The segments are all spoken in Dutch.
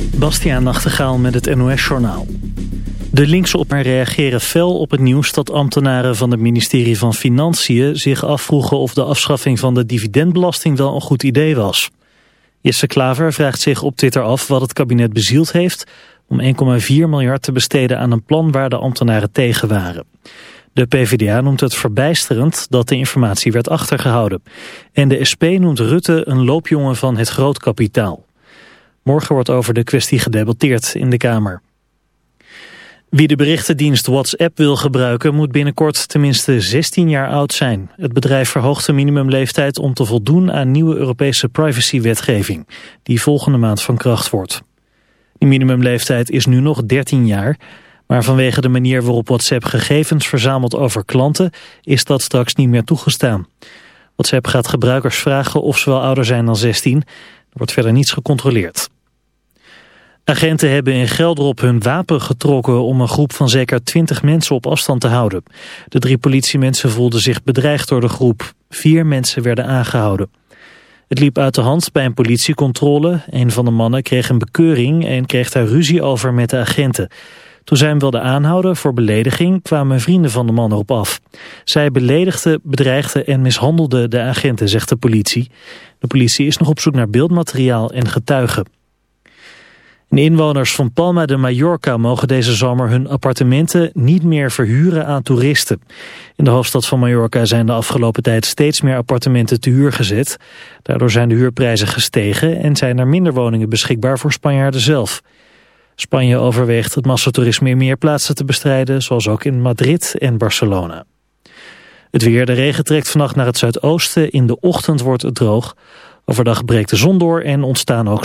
Bastiaan Nachtegaal met het NOS-journaal. De linkse op reageren fel op het nieuws dat ambtenaren van het ministerie van Financiën zich afvroegen of de afschaffing van de dividendbelasting wel een goed idee was. Jesse Klaver vraagt zich op Twitter af wat het kabinet bezield heeft om 1,4 miljard te besteden aan een plan waar de ambtenaren tegen waren. De PvdA noemt het verbijsterend dat de informatie werd achtergehouden. En de SP noemt Rutte een loopjongen van het grootkapitaal. Morgen wordt over de kwestie gedebatteerd in de Kamer. Wie de berichtendienst WhatsApp wil gebruiken moet binnenkort tenminste 16 jaar oud zijn. Het bedrijf verhoogt de minimumleeftijd om te voldoen aan nieuwe Europese privacywetgeving, die volgende maand van kracht wordt. Die minimumleeftijd is nu nog 13 jaar, maar vanwege de manier waarop WhatsApp gegevens verzamelt over klanten is dat straks niet meer toegestaan. WhatsApp gaat gebruikers vragen of ze wel ouder zijn dan 16. Er wordt verder niets gecontroleerd. Agenten hebben in Gelderop hun wapen getrokken om een groep van zeker 20 mensen op afstand te houden. De drie politiemensen voelden zich bedreigd door de groep. Vier mensen werden aangehouden. Het liep uit de hand bij een politiecontrole. Een van de mannen kreeg een bekeuring en kreeg daar ruzie over met de agenten. Toen zij hem wilden aanhouden voor belediging kwamen vrienden van de man erop af. Zij beledigden, bedreigden en mishandelden de agenten, zegt de politie. De politie is nog op zoek naar beeldmateriaal en getuigen. De inwoners van Palma de Mallorca mogen deze zomer hun appartementen niet meer verhuren aan toeristen. In de hoofdstad van Mallorca zijn de afgelopen tijd steeds meer appartementen te huur gezet. Daardoor zijn de huurprijzen gestegen en zijn er minder woningen beschikbaar voor Spanjaarden zelf. Spanje overweegt het massatoerisme in meer plaatsen te bestrijden, zoals ook in Madrid en Barcelona. Het weer, de regen trekt vannacht naar het zuidoosten. In de ochtend wordt het droog. Overdag breekt de zon door en ontstaan ook...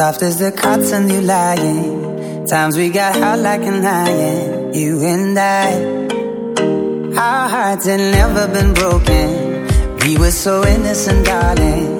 Soft as the cotton you lying. Times we got hot like an iron, you and I. Our hearts had never been broken. We were so innocent, darling.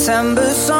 September song,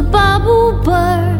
the bubble burst.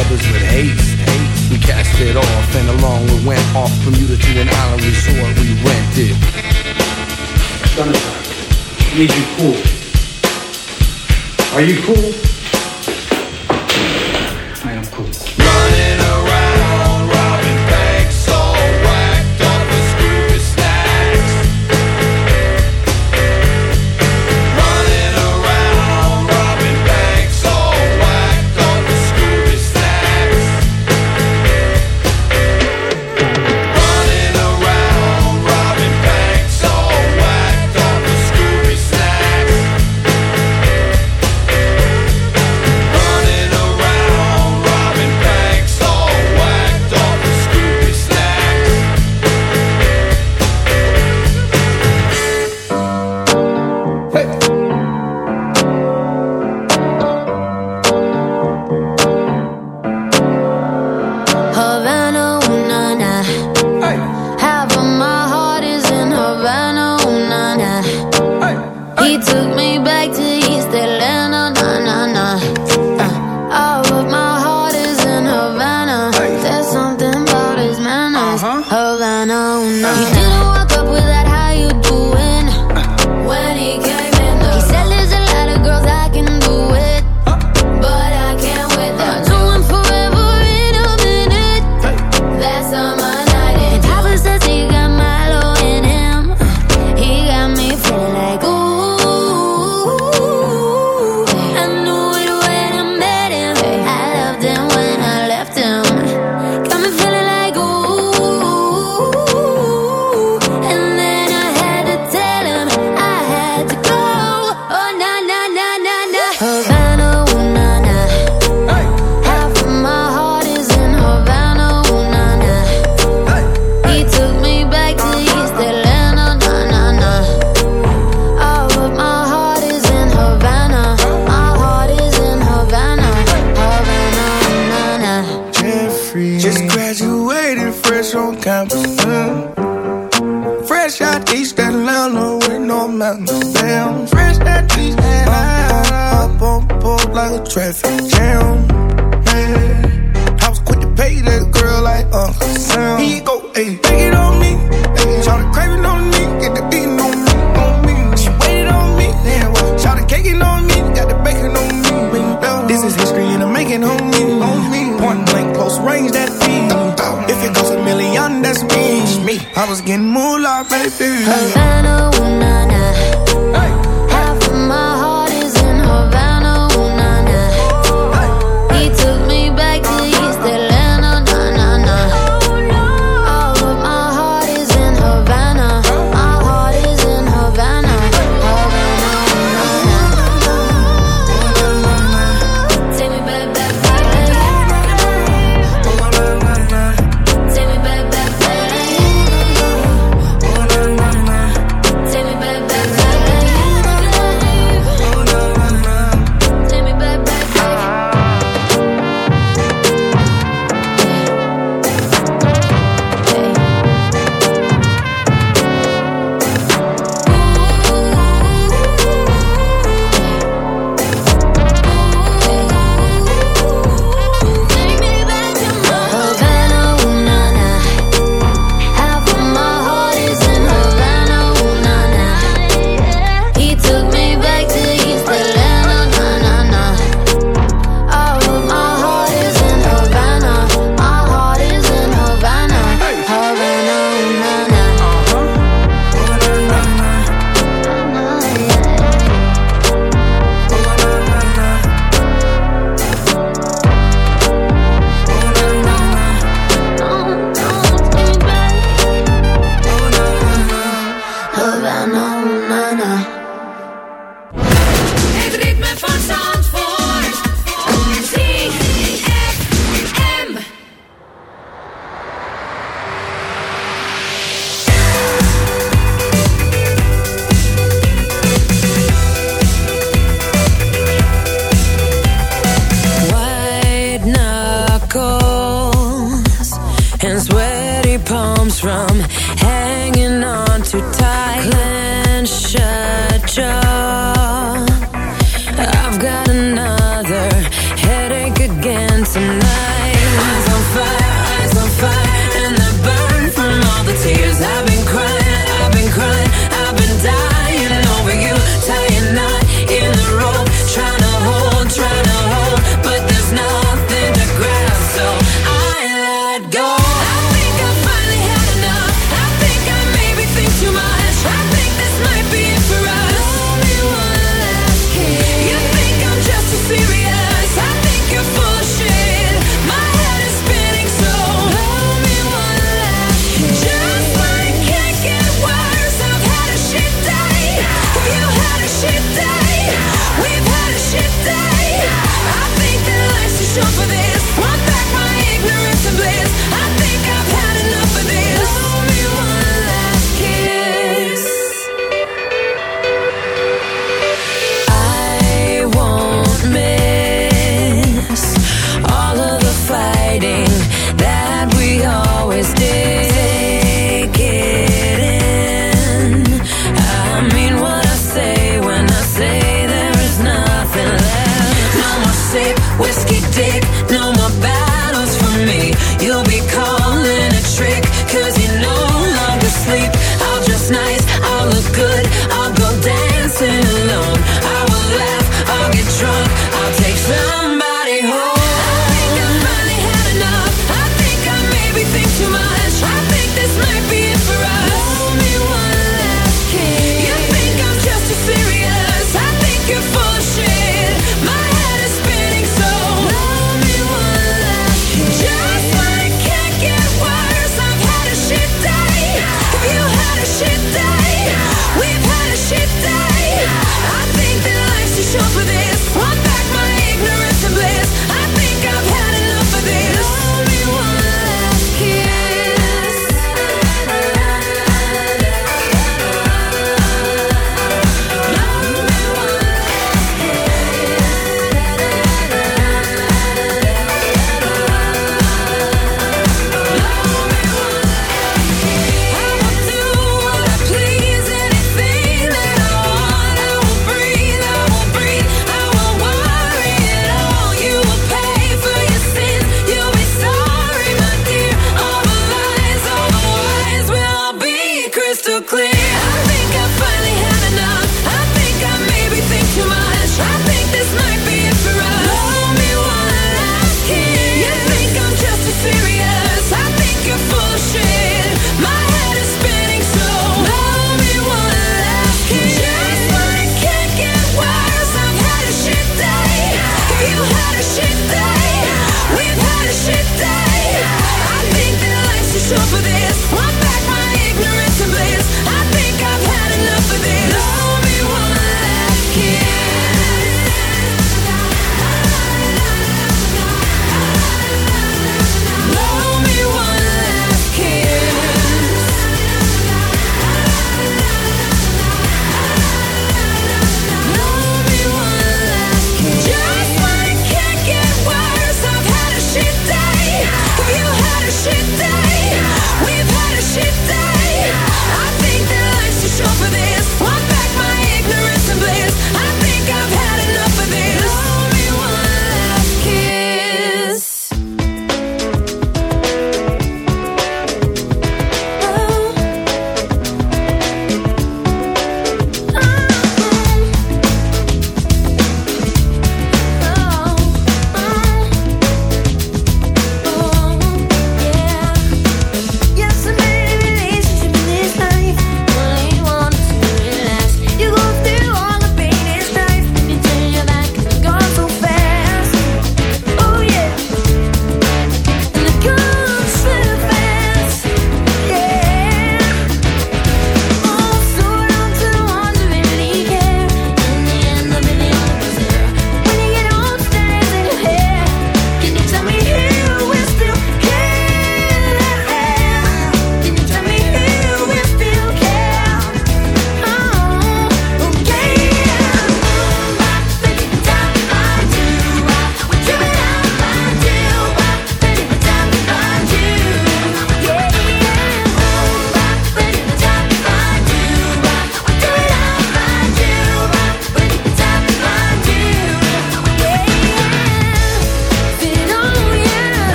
brothers with haste. We cast it off and along we went off from Utah to an island resort we rented. Summertime, need you cool. Are you cool?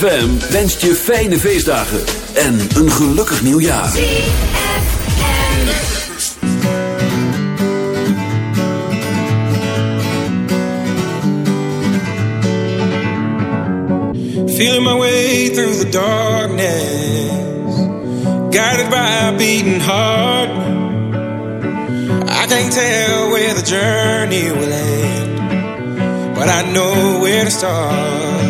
ZFM wenst je fijne feestdagen en een gelukkig nieuwjaar. Feeling my way through the darkness, guided by a beating heart. I can't tell where the journey will end, but I know where to start.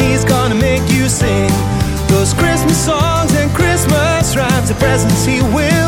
he's gonna make you sing those Christmas songs and Christmas rhymes. The presents he will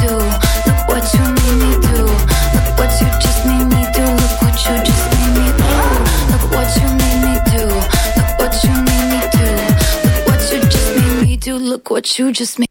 what you just made.